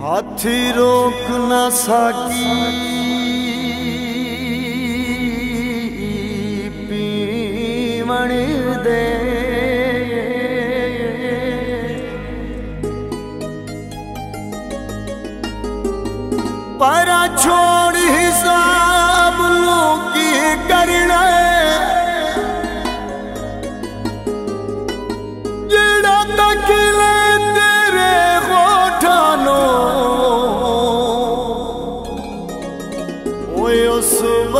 ਹਾਥੀ ਰੋਕ ਨਾ ਸਕੀ ਪੀਵਣ ਦੇ ਪਰ ਛੋ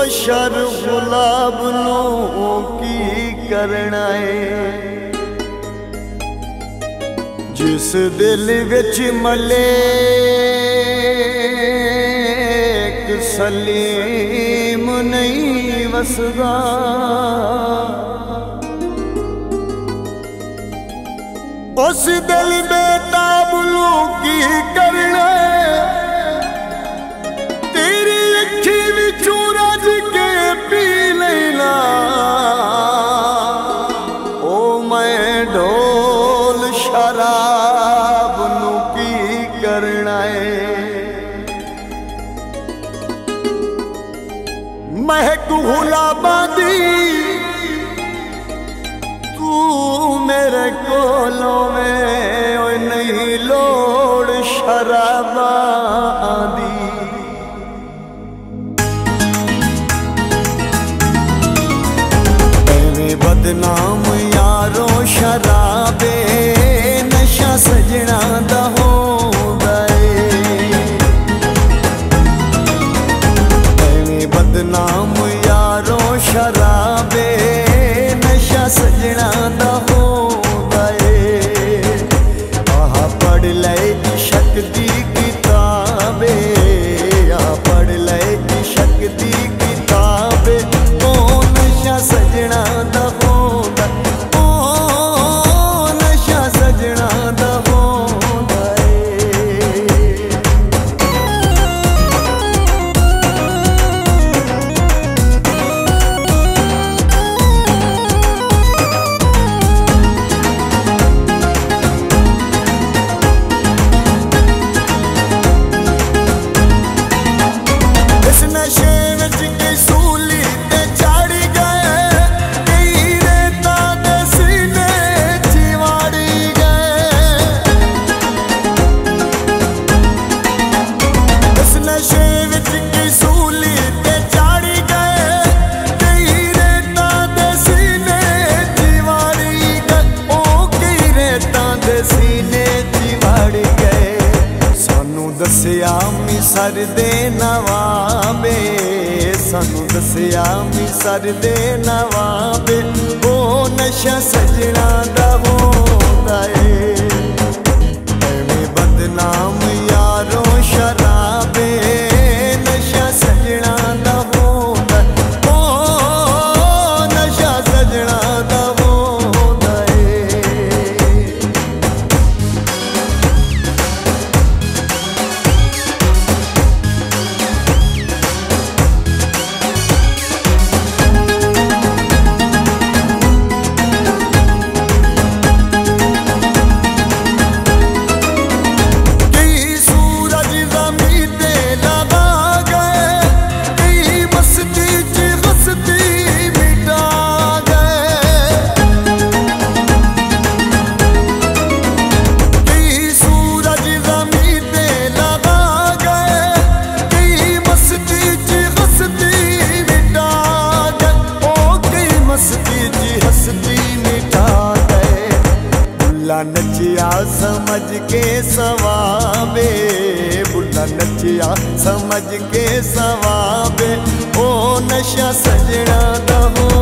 ਬਸ਼ਰ ਗੁਲਾਬ ਨੂੰ ਕੀ ਕਰਨਾ ਏ? ਜਿਸ ਦਿਲ ਵਿੱਚ ਮਲੇਕ ਸਲੀਮ ਨਹੀਂ ਵਸਦਾ, ਉਸ ਦਿਲ ਦੇ ਨੂੰ ਕੀ ਕਰਨਾ महकूलाजी मेरे कोलों में लोड़ शराबा। ਸਰ ਦੇ ਨਵਾਂ ਬੇ ਉਹ ਨਸ਼ਾ ਸਜਣਾ ਦਾ ਸਮਝ ਕੇ ਸਵਾਵੇ ਬੁੱਲਾ ਨੱਚਿਆ ਸਮਝ ਕੇ ਸਵਾਵੇ ਉਹ ਨਸ਼ਾ ਸਜਣਾ ਦਾ ਹੋ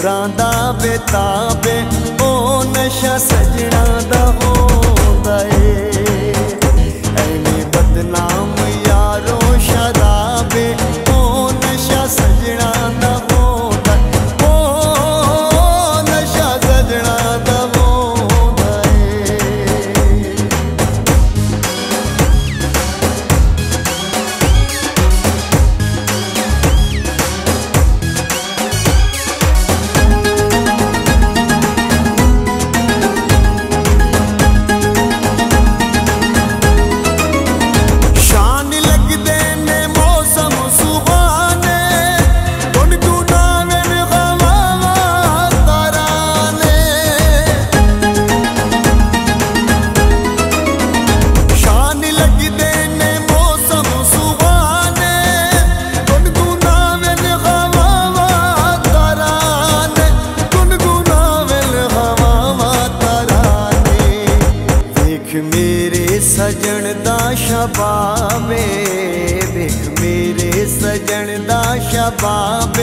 ਨੂੰ ਰਾਂਦਾ ਬੇਤਾਬੇ ਉਹ ਨਸ਼ਾ ਸਜਣਾ ਦਾ ਹੋ ਮੇਰੇ